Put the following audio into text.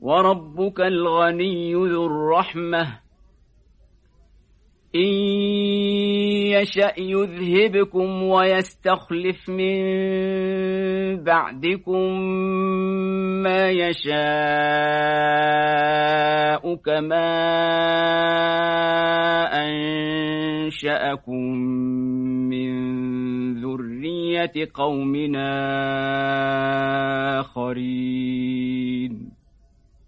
وربك الغني ذو الرحمة. إن يشأ يذهبكم ويستخلف من بعدكم ما يشاء كما أنشأكم من ذرية قومنا آخرين.